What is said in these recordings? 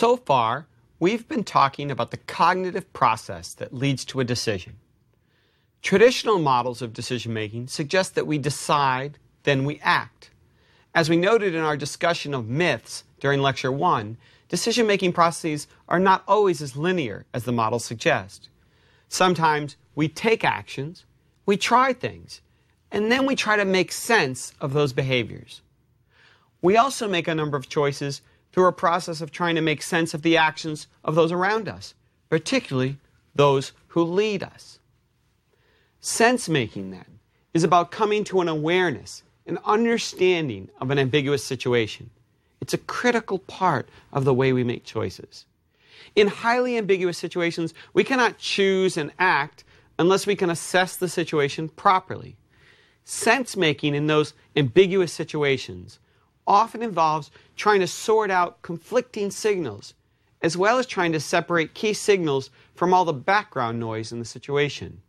So far, we've been talking about the cognitive process that leads to a decision. Traditional models of decision making suggest that we decide, then we act. As we noted in our discussion of myths during Lecture 1, decision making processes are not always as linear as the models suggest. Sometimes we take actions, we try things, and then we try to make sense of those behaviors. We also make a number of choices through a process of trying to make sense of the actions of those around us, particularly those who lead us. Sense making, then, is about coming to an awareness, an understanding of an ambiguous situation. It's a critical part of the way we make choices. In highly ambiguous situations, we cannot choose and act unless we can assess the situation properly. Sense making in those ambiguous situations often involves trying to sort out conflicting signals, as well as trying to separate key signals from all the background noise in the situation.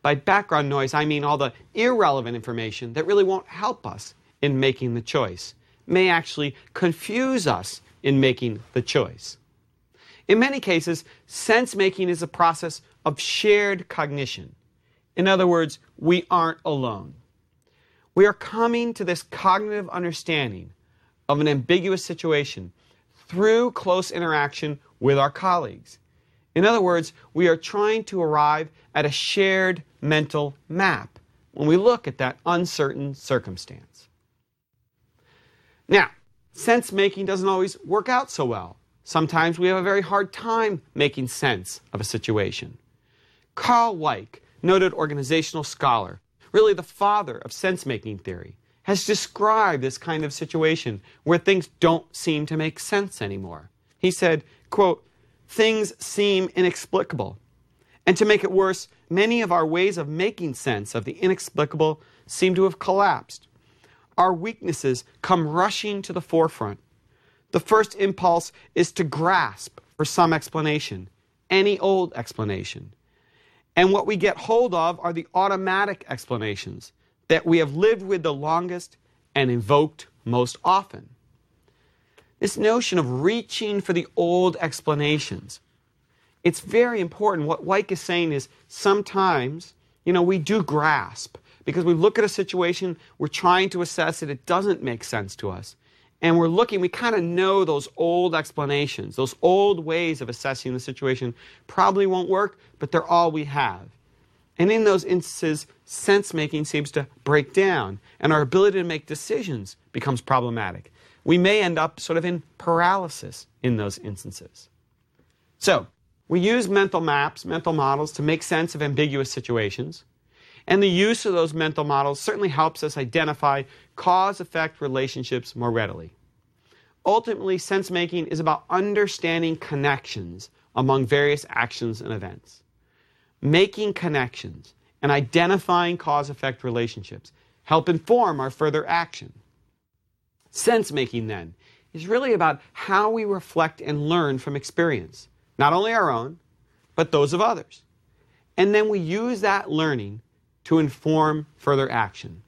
By background noise, I mean all the irrelevant information that really won't help us in making the choice, may actually confuse us in making the choice. In many cases, sense making is a process of shared cognition. In other words, we aren't alone. We are coming to this cognitive understanding of an ambiguous situation through close interaction with our colleagues. In other words, we are trying to arrive at a shared mental map when we look at that uncertain circumstance. Now, sense making doesn't always work out so well. Sometimes we have a very hard time making sense of a situation. Carl Weick, noted organizational scholar, really the father of sense making theory, has described this kind of situation where things don't seem to make sense anymore. He said, quote, things seem inexplicable. And to make it worse, many of our ways of making sense of the inexplicable seem to have collapsed. Our weaknesses come rushing to the forefront. The first impulse is to grasp for some explanation, any old explanation. And what we get hold of are the automatic explanations that we have lived with the longest and invoked most often. This notion of reaching for the old explanations, it's very important. What Weick is saying is sometimes, you know, we do grasp because we look at a situation, we're trying to assess it, it doesn't make sense to us. And we're looking, we kind of know those old explanations, those old ways of assessing the situation probably won't work, but they're all we have. And in those instances, sense making seems to break down, and our ability to make decisions becomes problematic. We may end up sort of in paralysis in those instances. So, we use mental maps, mental models, to make sense of ambiguous situations. And the use of those mental models certainly helps us identify cause effect relationships more readily. Ultimately, sense making is about understanding connections among various actions and events making connections and identifying cause effect relationships help inform our further action. Sense making, then, is really about how we reflect and learn from experience, not only our own, but those of others. And then we use that learning to inform further action.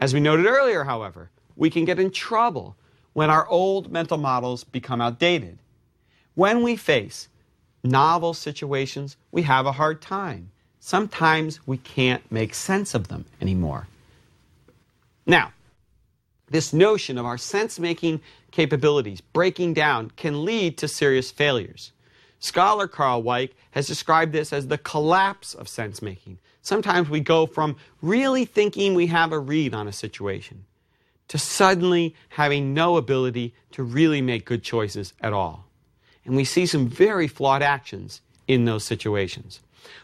As we noted earlier, however, we can get in trouble when our old mental models become outdated. When we face novel situations, we have a hard time. Sometimes we can't make sense of them anymore. Now, this notion of our sense making capabilities breaking down can lead to serious failures. Scholar Carl Weick has described this as the collapse of sense making. Sometimes we go from really thinking we have a read on a situation to suddenly having no ability to really make good choices at all. And we see some very flawed actions in those situations.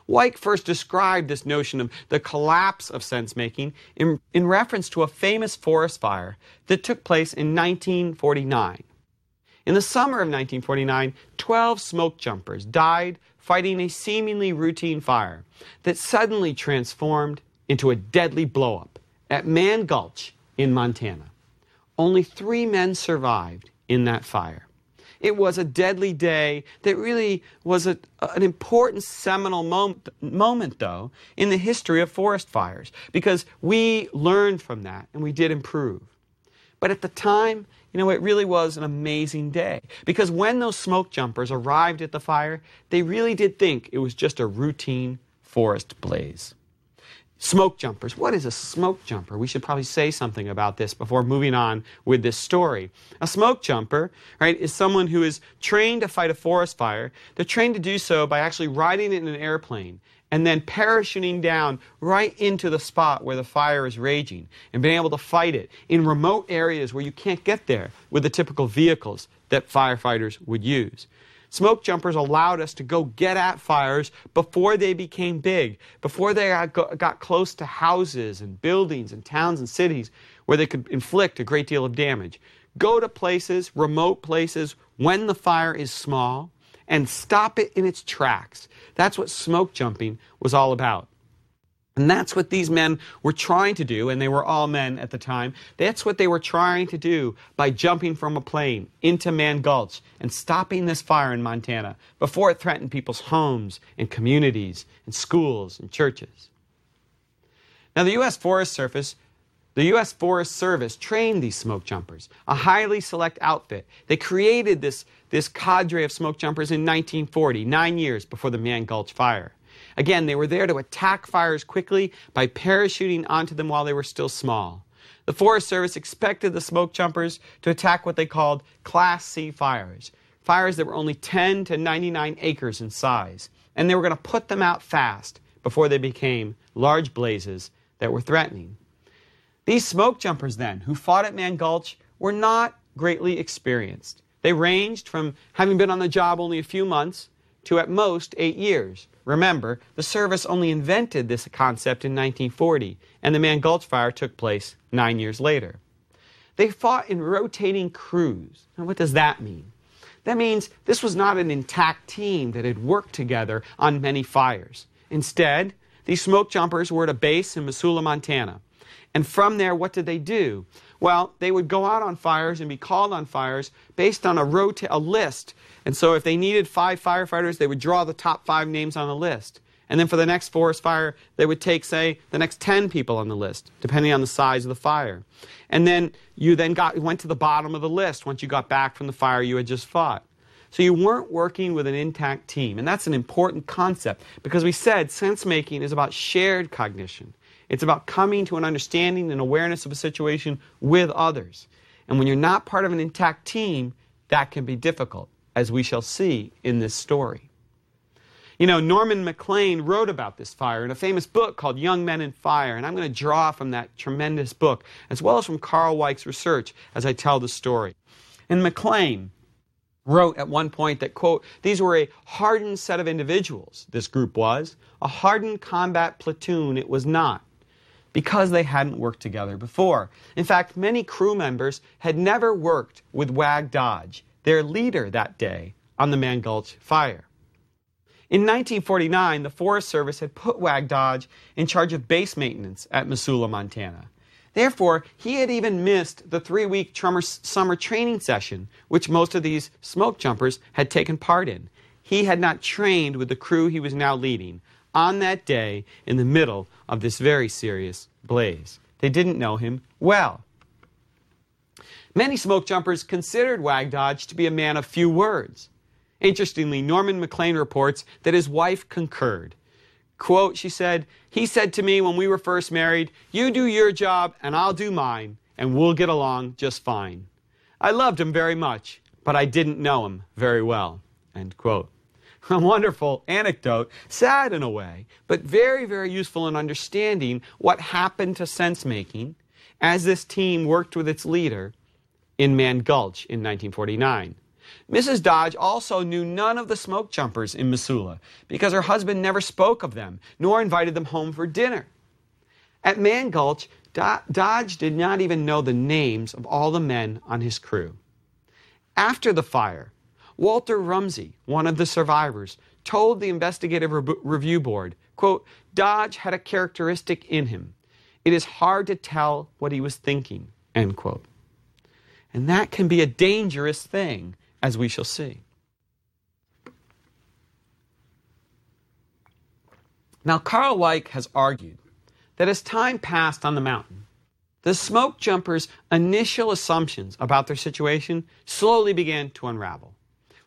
Weick first described this notion of the collapse of sense making in, in reference to a famous forest fire that took place in 1949. In the summer of 1949, 12 smoke jumpers died fighting a seemingly routine fire that suddenly transformed into a deadly blowup at Mann Gulch in Montana. Only three men survived in that fire. It was a deadly day that really was a, an important seminal moment, moment, though, in the history of forest fires because we learned from that and we did improve. But at the time, you know, it really was an amazing day. Because when those smoke jumpers arrived at the fire, they really did think it was just a routine forest blaze. Smoke jumpers. What is a smoke jumper? We should probably say something about this before moving on with this story. A smoke jumper, right, is someone who is trained to fight a forest fire. They're trained to do so by actually riding in an airplane and then parachuting down right into the spot where the fire is raging and being able to fight it in remote areas where you can't get there with the typical vehicles that firefighters would use. Smoke jumpers allowed us to go get at fires before they became big, before they got close to houses and buildings and towns and cities where they could inflict a great deal of damage. Go to places, remote places, when the fire is small and stop it in its tracks. That's what smoke jumping was all about. And that's what these men were trying to do, and they were all men at the time. That's what they were trying to do by jumping from a plane into Mann Gulch and stopping this fire in Montana before it threatened people's homes and communities and schools and churches. Now, the U.S. Forest Service the U.S. Forest Service trained these smoke jumpers, a highly select outfit. They created this, this cadre of smoke jumpers in 1940, nine years before the Mann Gulch fire. Again, they were there to attack fires quickly by parachuting onto them while they were still small. The Forest Service expected the smoke jumpers to attack what they called Class C fires, fires that were only 10 to 99 acres in size, and they were going to put them out fast before they became large blazes that were threatening. These smoke jumpers, then, who fought at Mann Gulch, were not greatly experienced. They ranged from having been on the job only a few months to at most eight years. Remember, the service only invented this concept in 1940, and the Mann Gulch fire took place nine years later. They fought in rotating crews. Now, what does that mean? That means this was not an intact team that had worked together on many fires. Instead, these smoke jumpers were at a base in Missoula, Montana. And from there, what did they do? Well, they would go out on fires and be called on fires based on a, rota- a list and so if they needed five firefighters, they would draw the top five names on the list. And then for the next forest fire, they would take, say, the next 10 people on the list, depending on the size of the fire. And then you then got, went to the bottom of the list once you got back from the fire you had just fought. So you weren't working with an intact team. And that's an important concept because we said sense making is about shared cognition. It's about coming to an understanding and awareness of a situation with others. And when you're not part of an intact team, that can be difficult as we shall see in this story. You know, Norman Maclean wrote about this fire in a famous book called Young Men and Fire, and I'm going to draw from that tremendous book, as well as from Carl Weick's research as I tell the story. And Maclean wrote at one point that, quote, these were a hardened set of individuals, this group was. A hardened combat platoon it was not, because they hadn't worked together before. In fact, many crew members had never worked with Wag Dodge, their leader that day on the Mann Gulch fire. In 1949, the Forest Service had put Wag Dodge in charge of base maintenance at Missoula, Montana. Therefore, he had even missed the three week summer training session, which most of these smoke jumpers had taken part in. He had not trained with the crew he was now leading on that day in the middle of this very serious blaze. They didn't know him well. Many smoke jumpers considered Wag Dodge to be a man of few words. Interestingly, Norman Maclean reports that his wife concurred. Quote, she said, He said to me when we were first married, You do your job and I'll do mine, and we'll get along just fine. I loved him very much, but I didn't know him very well. End quote. A wonderful anecdote, sad in a way, but very, very useful in understanding what happened to sense making as this team worked with its leader in Mann Gulch in 1949. Mrs. Dodge also knew none of the smoke jumpers in Missoula because her husband never spoke of them nor invited them home for dinner. At Mann Gulch, Do- Dodge did not even know the names of all the men on his crew. After the fire, Walter Rumsey, one of the survivors, told the investigative re- review board, quote, Dodge had a characteristic in him. It is hard to tell what he was thinking, end quote. And that can be a dangerous thing, as we shall see. Now, Carl Weick has argued that as time passed on the mountain, the smoke jumpers' initial assumptions about their situation slowly began to unravel.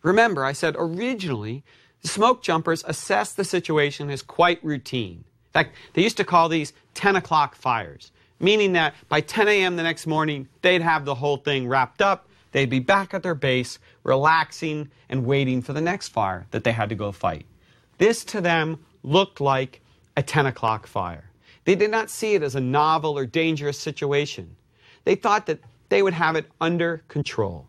Remember, I said originally the smoke jumpers assessed the situation as quite routine. In fact, they used to call these 10 o'clock fires, meaning that by 10 a.m. the next morning, they'd have the whole thing wrapped up, they'd be back at their base, relaxing and waiting for the next fire that they had to go fight. This to them looked like a 10 o'clock fire. They did not see it as a novel or dangerous situation. They thought that they would have it under control.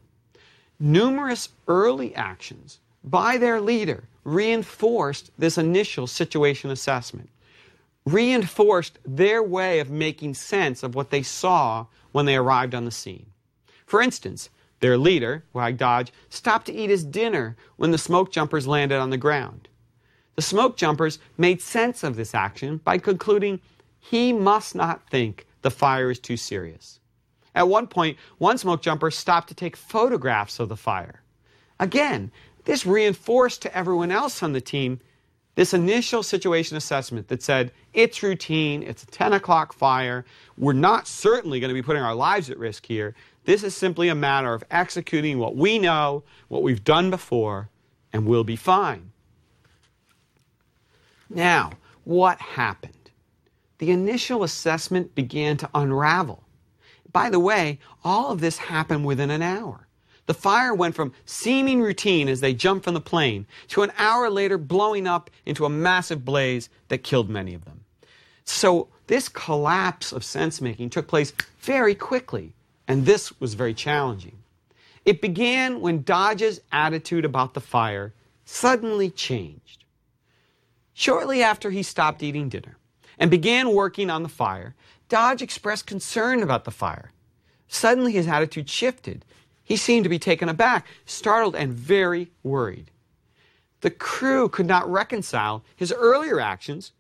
Numerous early actions by their leader reinforced this initial situation assessment, reinforced their way of making sense of what they saw when they arrived on the scene. For instance, their leader, Wag Dodge, stopped to eat his dinner when the smoke jumpers landed on the ground. The smoke jumpers made sense of this action by concluding he must not think the fire is too serious. At one point, one smoke jumper stopped to take photographs of the fire. Again, this reinforced to everyone else on the team this initial situation assessment that said it's routine, it's a 10 o'clock fire, we're not certainly going to be putting our lives at risk here. This is simply a matter of executing what we know, what we've done before, and we'll be fine. Now, what happened? the initial assessment began to unravel. By the way, all of this happened within an hour. The fire went from seeming routine as they jumped from the plane to an hour later blowing up into a massive blaze that killed many of them. So, this collapse of sense making took place very quickly, and this was very challenging. It began when Dodge's attitude about the fire suddenly changed. Shortly after he stopped eating dinner, and began working on the fire, Dodge expressed concern about the fire. Suddenly, his attitude shifted. He seemed to be taken aback, startled, and very worried. The crew could not reconcile his earlier actions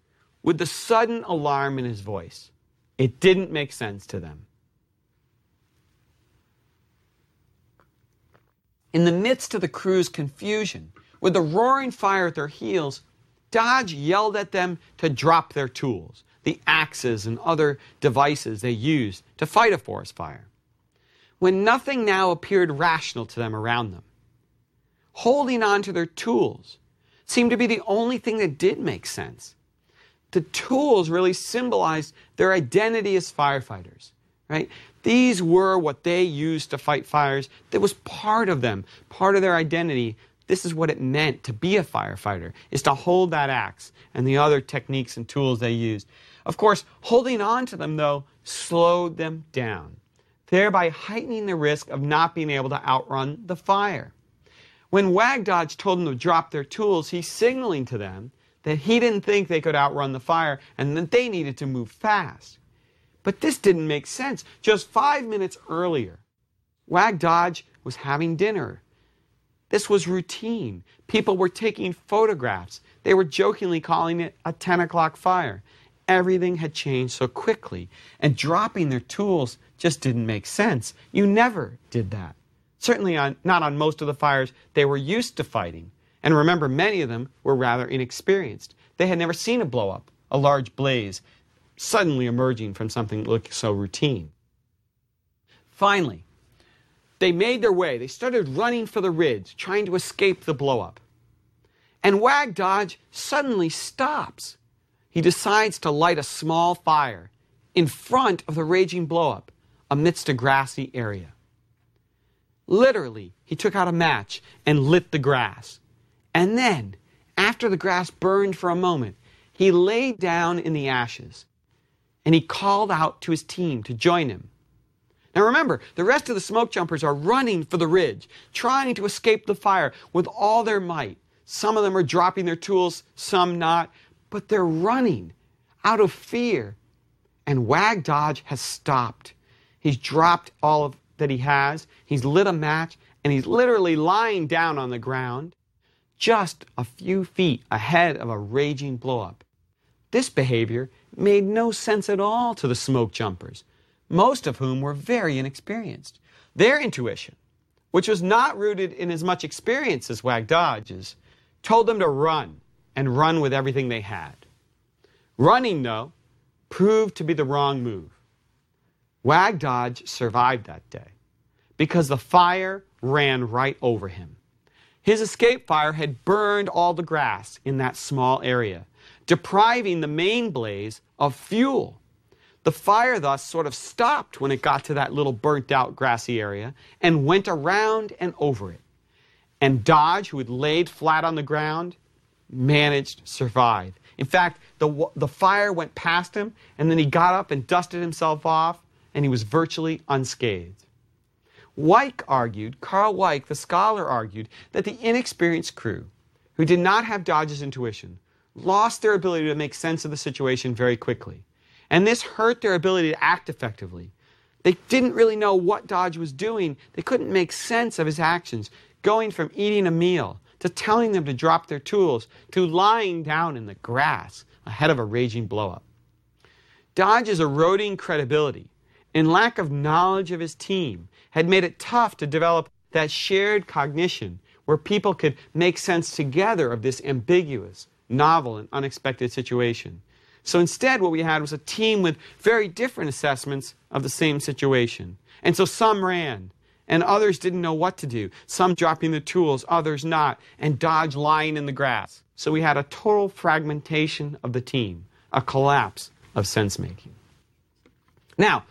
with the sudden alarm in his voice. It didn't make sense to them. In the midst of the crew's confusion, with the roaring fire at their heels, Dodge yelled at them to drop their tools, the axes and other devices they used to fight a forest fire, when nothing now appeared rational to them around them. Holding on to their tools seemed to be the only thing that did make sense. The tools really symbolized their identity as firefighters, right? These were what they used to fight fires. That was part of them, part of their identity, this is what it meant to be a firefighter, is to hold that axe and the other techniques and tools they used. Of course, holding on to them, though, slowed them down, thereby heightening the risk of not being able to outrun the fire. When Wag Dodge told them to drop their tools, he's signaling to them that he didn't think they could outrun the fire and that they needed to move fast. But this didn't make sense. Just five minutes earlier, Wag Dodge was having dinner this was routine. People were taking photographs. They were jokingly calling it a 10 o'clock fire. Everything had changed so quickly, and dropping their tools just didn't make sense. You never did that. Certainly on, not on most of the fires they were used to fighting. And remember, many of them were rather inexperienced. They had never seen a blow up, a large blaze, suddenly emerging from something that looked so routine. Finally, they made their way. They started running for the ridge, trying to escape the blowup. And Wag Dodge suddenly stops. He decides to light a small fire in front of the raging blowup amidst a grassy area. Literally, he took out a match and lit the grass. And then, after the grass burned for a moment, he lay down in the ashes and he called out to his team to join him. Now remember, the rest of the smoke jumpers are running for the ridge, trying to escape the fire with all their might. Some of them are dropping their tools, some not, but they're running out of fear. And Wag Dodge has stopped. He's dropped all of that he has. He's lit a match and he's literally lying down on the ground just a few feet ahead of a raging blowup. This behavior made no sense at all to the smoke jumpers most of whom were very inexperienced. Their intuition, which was not rooted in as much experience as Wag Dodge's, told them to run and run with everything they had. Running, though, proved to be the wrong move. Wag Dodge survived that day because the fire ran right over him. His escape fire had burned all the grass in that small area, depriving the main blaze of fuel. The fire thus sort of stopped when it got to that little burnt out grassy area and went around and over it. And Dodge, who had laid flat on the ground, managed to survive. In fact, the, the fire went past him, and then he got up and dusted himself off, and he was virtually unscathed. Weick argued, Carl Weick, the scholar, argued that the inexperienced crew, who did not have Dodge's intuition, lost their ability to make sense of the situation very quickly. And this hurt their ability to act effectively. They didn't really know what Dodge was doing. They couldn't make sense of his actions, going from eating a meal to telling them to drop their tools to lying down in the grass ahead of a raging blowup. Dodge's eroding credibility and lack of knowledge of his team had made it tough to develop that shared cognition where people could make sense together of this ambiguous, novel, and unexpected situation. So instead, what we had was a team with very different assessments of the same situation. And so some ran, and others didn't know what to do. Some dropping the tools, others not, and Dodge lying in the grass. So we had a total fragmentation of the team, a collapse of sense making. Now,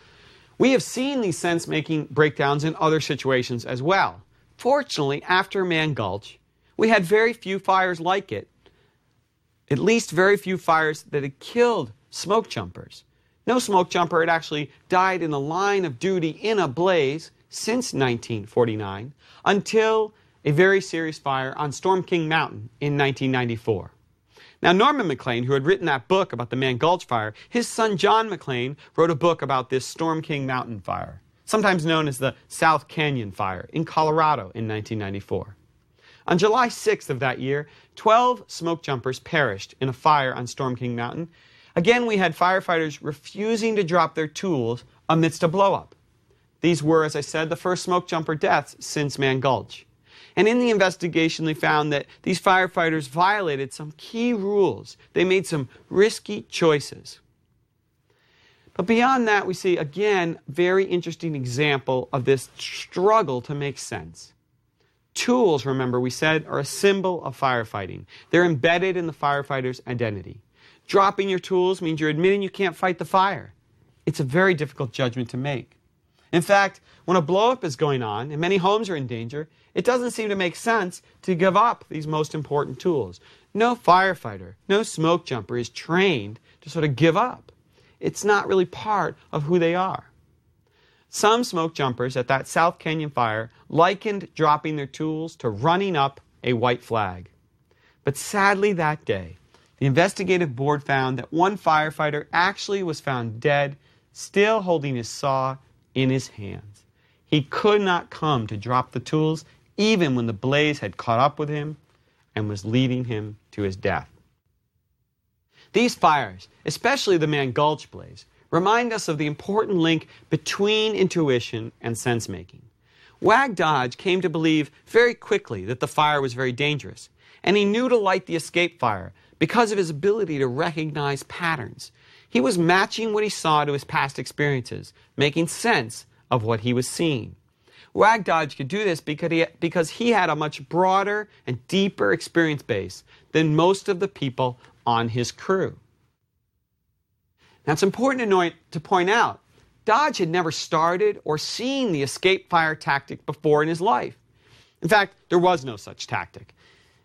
we have seen these sense making breakdowns in other situations as well. Fortunately, after Mann Gulch, we had very few fires like it, at least very few fires that had killed smoke jumpers. No smoke jumper had actually died in the line of duty in a blaze since 1949 until a very serious fire on Storm King Mountain in 1994. Now, Norman Maclean, who had written that book about the Mann Gulch fire, his son John Maclean wrote a book about this Storm King Mountain fire, sometimes known as the South Canyon fire in Colorado in 1994. On July 6th of that year, 12 smoke jumpers perished in a fire on Storm King Mountain. Again, we had firefighters refusing to drop their tools amidst a blowup. These were, as I said, the first smoke jumper deaths since Mann Gulch. And in the investigation, they found that these firefighters violated some key rules. They made some risky choices. But beyond that, we see again very interesting example of this struggle to make sense. Tools, remember, we said, are a symbol of firefighting. They're embedded in the firefighter's identity. Dropping your tools means you're admitting you can't fight the fire. It's a very difficult judgment to make. In fact, when a blowup is going on and many homes are in danger, it doesn't seem to make sense to give up these most important tools. No firefighter, no smoke jumper is trained to sort of give up. It's not really part of who they are. Some smoke jumpers at that South Canyon fire likened dropping their tools to running up a white flag. But sadly, that day, the investigative board found that one firefighter actually was found dead, still holding his saw in his hands. He could not come to drop the tools even when the blaze had caught up with him and was leading him to his death. These fires, especially the Mann Gulch blaze, remind us of the important link between intuition and sense making. Wag Dodge came to believe very quickly that the fire was very dangerous, and he knew to light the escape fire because of his ability to recognize patterns. He was matching what he saw to his past experiences, making sense of what he was seeing. Wag Dodge could do this because he, because he had a much broader and deeper experience base than most of the people on his crew. Now, it's important to, to point out Dodge had never started or seen the escape fire tactic before in his life. In fact, there was no such tactic.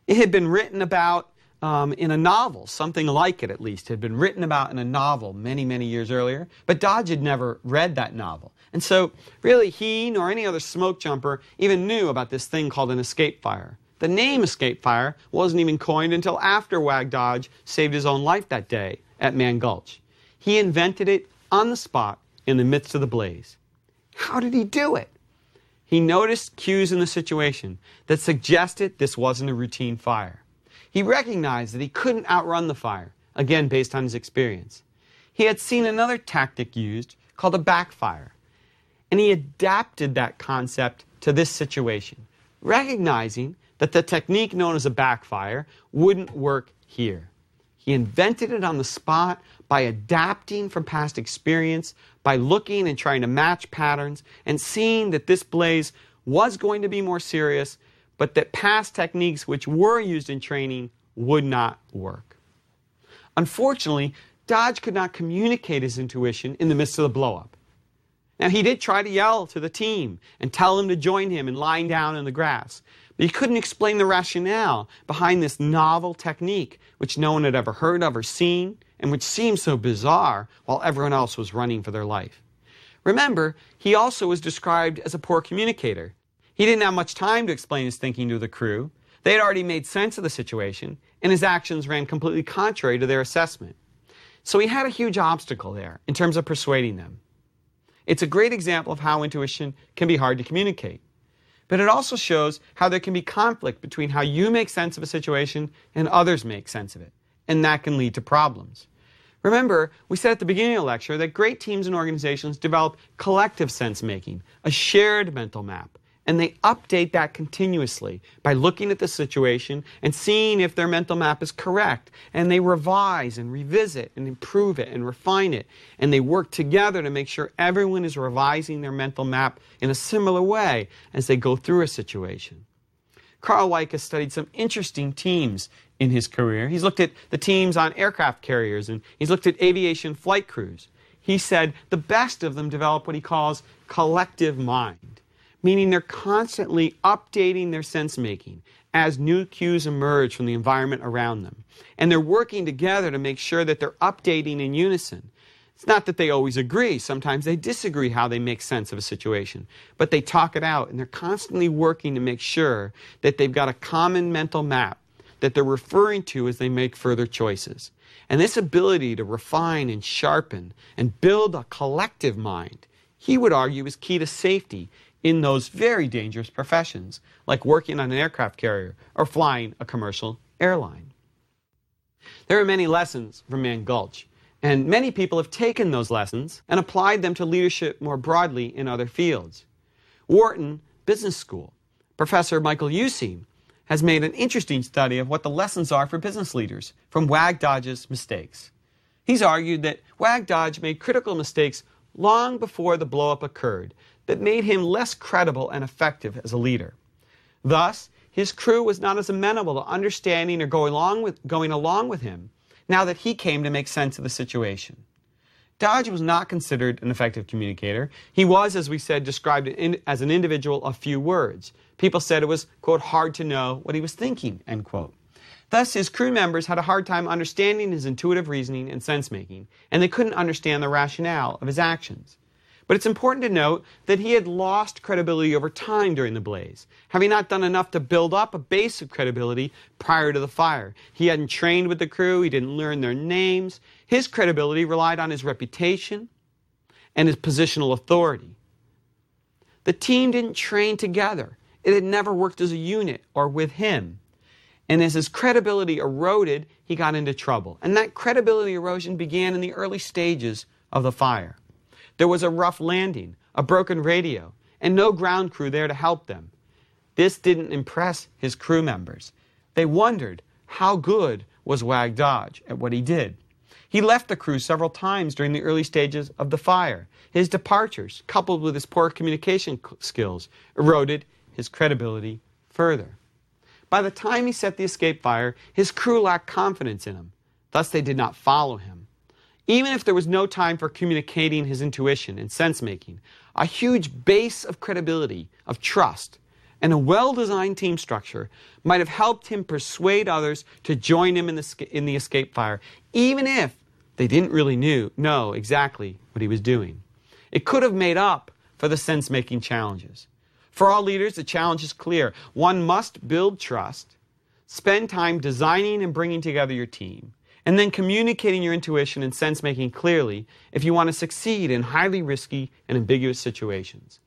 It had been written about um, in a novel, something like it at least, had been written about in a novel many, many years earlier, but Dodge had never read that novel. And so, really, he nor any other smoke jumper even knew about this thing called an escape fire. The name escape fire wasn't even coined until after Wag Dodge saved his own life that day at Mann Gulch. He invented it on the spot in the midst of the blaze. How did he do it? He noticed cues in the situation that suggested this wasn't a routine fire. He recognized that he couldn't outrun the fire, again based on his experience. He had seen another tactic used called a backfire, and he adapted that concept to this situation, recognizing that the technique known as a backfire wouldn't work here. He invented it on the spot by adapting from past experience, by looking and trying to match patterns, and seeing that this blaze was going to be more serious, but that past techniques which were used in training would not work. Unfortunately, Dodge could not communicate his intuition in the midst of the blowup. Now, he did try to yell to the team and tell them to join him in lying down in the grass, but he couldn't explain the rationale behind this novel technique, which no one had ever heard of or seen, and which seemed so bizarre while everyone else was running for their life. Remember, he also was described as a poor communicator. He didn't have much time to explain his thinking to the crew. They had already made sense of the situation, and his actions ran completely contrary to their assessment. So he had a huge obstacle there in terms of persuading them. It's a great example of how intuition can be hard to communicate. But it also shows how there can be conflict between how you make sense of a situation and others make sense of it, and that can lead to problems. Remember, we said at the beginning of the lecture that great teams and organizations develop collective sense making, a shared mental map, and they update that continuously by looking at the situation and seeing if their mental map is correct. And they revise and revisit and improve it and refine it. And they work together to make sure everyone is revising their mental map in a similar way as they go through a situation. Carl Weick has studied some interesting teams in his career. He's looked at the teams on aircraft carriers and he's looked at aviation flight crews. He said the best of them develop what he calls collective mind meaning they're constantly updating their sense making as new cues emerge from the environment around them. And they're working together to make sure that they're updating in unison. It's not that they always agree, sometimes they disagree how they make sense of a situation, but they talk it out and they're constantly working to make sure that they've got a common mental map that they're referring to as they make further choices. And this ability to refine and sharpen and build a collective mind, he would argue, is key to safety in those very dangerous professions, like working on an aircraft carrier or flying a commercial airline. There are many lessons from Mann Gulch, and many people have taken those lessons and applied them to leadership more broadly in other fields. Wharton Business School, Professor Michael Useem has made an interesting study of what the lessons are for business leaders from Wag Dodge's mistakes. He's argued that Wag Dodge made critical mistakes long before the blowup occurred that made him less credible and effective as a leader. Thus, his crew was not as amenable to understanding or going along with, going along with him now that he came to make sense of the situation. Dodge was not considered an effective communicator. He was, as we said, described as an individual of few words. People said it was, quote, hard to know what he was thinking, end quote. Thus, his crew members had a hard time understanding his intuitive reasoning and sense making, and they couldn't understand the rationale of his actions. But it's important to note that he had lost credibility over time during the blaze, having not done enough to build up a base of credibility prior to the fire. He hadn't trained with the crew, he didn't learn their names. His credibility relied on his reputation and his positional authority. The team didn't train together, it had never worked as a unit or with him. And as his credibility eroded, he got into trouble. And that credibility erosion began in the early stages of the fire. There was a rough landing, a broken radio, and no ground crew there to help them. This didn't impress his crew members. They wondered how good was Wag Dodge at what he did. He left the crew several times during the early stages of the fire. His departures, coupled with his poor communication skills, eroded his credibility further. By the time he set the escape fire, his crew lacked confidence in him. Thus, they did not follow him. Even if there was no time for communicating his intuition and sense making, a huge base of credibility, of trust, and a well designed team structure might have helped him persuade others to join him in the, in the escape fire, even if they didn't really knew, know exactly what he was doing. It could have made up for the sense making challenges. For all leaders, the challenge is clear. One must build trust, spend time designing and bringing together your team, and then communicating your intuition and sense making clearly if you want to succeed in highly risky and ambiguous situations.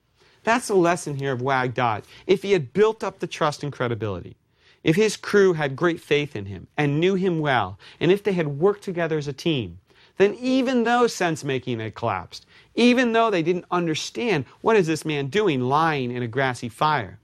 That's the lesson here of Wag Dodge. If he had built up the trust and credibility, if his crew had great faith in him and knew him well, and if they had worked together as a team, then even though sense making had collapsed, even though they didn't understand what is this man doing lying in a grassy fire,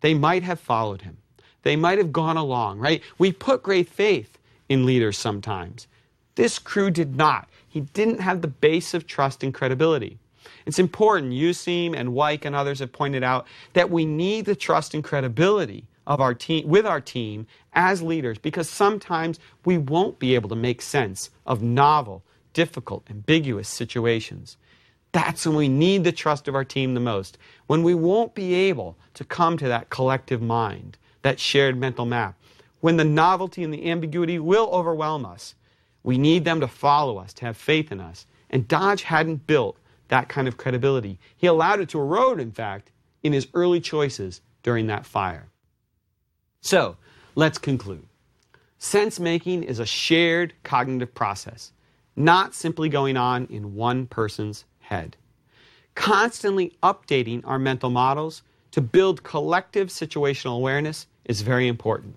they might have followed him. They might have gone along, right? We put great faith in leaders sometimes. This crew did not. He didn't have the base of trust and credibility. It's important, Useem and Weick and others have pointed out, that we need the trust and credibility of our team with our team as leaders because sometimes we won't be able to make sense of novel, difficult, ambiguous situations. That's when we need the trust of our team the most, when we won't be able to come to that collective mind, that shared mental map, when the novelty and the ambiguity will overwhelm us. We need them to follow us, to have faith in us. And Dodge hadn't built that kind of credibility. He allowed it to erode, in fact, in his early choices during that fire. So, let's conclude. Sense making is a shared cognitive process, not simply going on in one person's head. Constantly updating our mental models to build collective situational awareness is very important.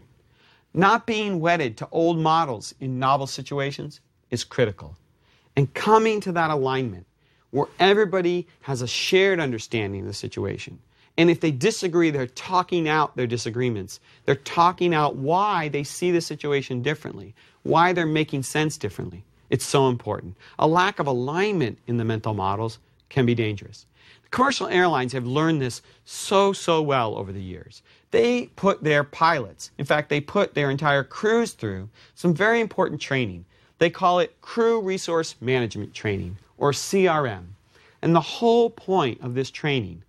Not being wedded to old models in novel situations is critical. And coming to that alignment where everybody has a shared understanding of the situation. And if they disagree, they're talking out their disagreements. They're talking out why they see the situation differently, why they're making sense differently. It's so important. A lack of alignment in the mental models can be dangerous. Commercial airlines have learned this so, so well over the years. They put their pilots, in fact, they put their entire crews through some very important training. They call it Crew Resource Management Training, or CRM. And the whole point of this training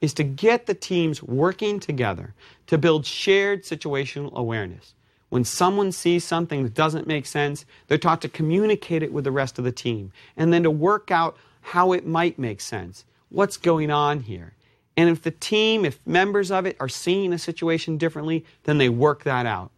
is to get the teams working together to build shared situational awareness. When someone sees something that doesn't make sense, they're taught to communicate it with the rest of the team and then to work out how it might make sense. What's going on here? And if the team, if members of it are seeing a situation differently, then they work that out.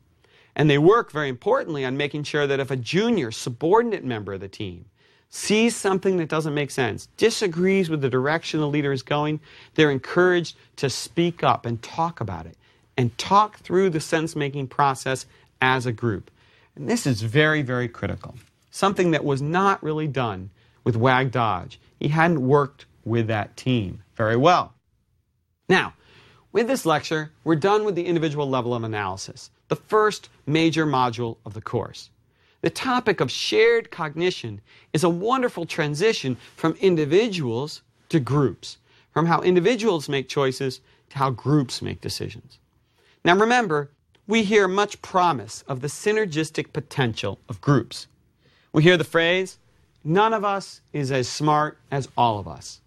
And they work, very importantly, on making sure that if a junior, subordinate member of the team sees something that doesn't make sense, disagrees with the direction the leader is going, they're encouraged to speak up and talk about it and talk through the sense making process as a group. And this is very, very critical. Something that was not really done with Wag Dodge. He hadn't worked with that team very well. Now, with this lecture, we're done with the individual level of analysis, the first major module of the course. The topic of shared cognition is a wonderful transition from individuals to groups, from how individuals make choices to how groups make decisions. Now remember, we hear much promise of the synergistic potential of groups. We hear the phrase, none of us is as smart as all of us.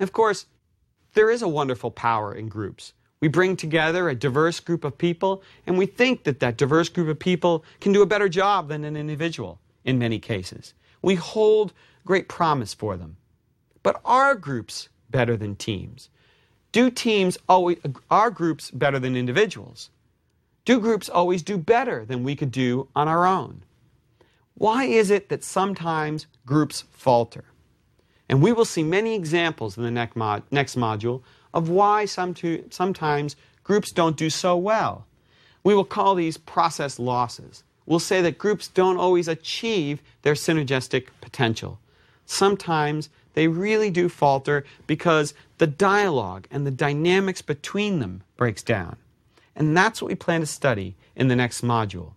And of course, there is a wonderful power in groups. We bring together a diverse group of people, and we think that that diverse group of people can do a better job than an individual in many cases. We hold great promise for them. But are groups better than teams? Do teams always, are groups better than individuals? Do groups always do better than we could do on our own? Why is it that sometimes groups falter? And we will see many examples in the next, mod, next module of why some sometimes groups don't do so well. We will call these process losses. We'll say that groups don't always achieve their synergistic potential. Sometimes they really do falter because the dialogue and the dynamics between them breaks down. And that's what we plan to study in the next module.